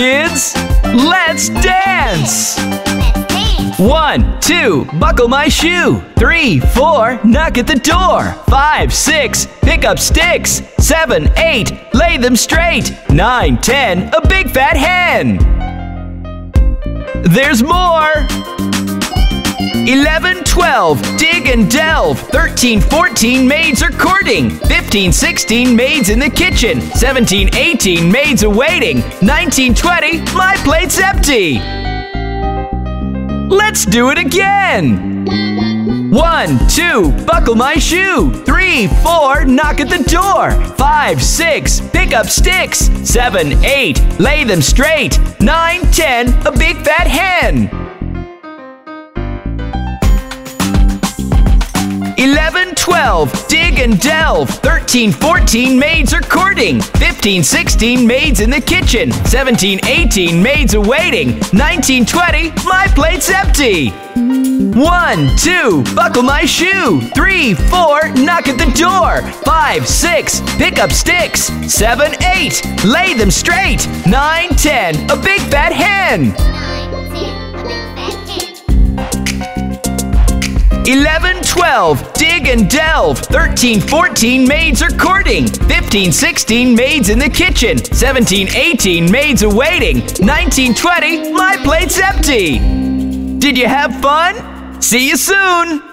kids. Let's dance. One, two, buckle my shoe. Three, four, knock at the door. Five, six, pick up sticks. Seven, eight, lay them straight. Nine, ten, a big fat hen. There's more. 11, 12, dig and delve. 13, 14, maids are courting. 15, 16, maids in the kitchen. 17, 18, maids awaiting. 19, 20, my plate's empty. Let's do it again. One, two, buckle my shoe. Three, four, knock at the door. Five, six, pick up sticks. Seven, eight, lay them straight. Nine, ten, a big fat hen. 11, 12, dig and delve. 13, 14, maids are courting. 15, 16, maids in the kitchen. 17, 18, maids awaiting. 19, 20, my plate's empty. 1, 2, buckle my shoe. 3, 4, knock at the door. 5, 6, pick up sticks. 7, 8, lay them straight. 9, 10, a big fat hen. Nine, ten, a big fat hen. 11, 12, dig and delve. 13, 14, maids are courting. 15, 16, maids in the kitchen. 17, 18, maids awaiting. 19, 20, my plate's empty. Did you have fun? See you soon!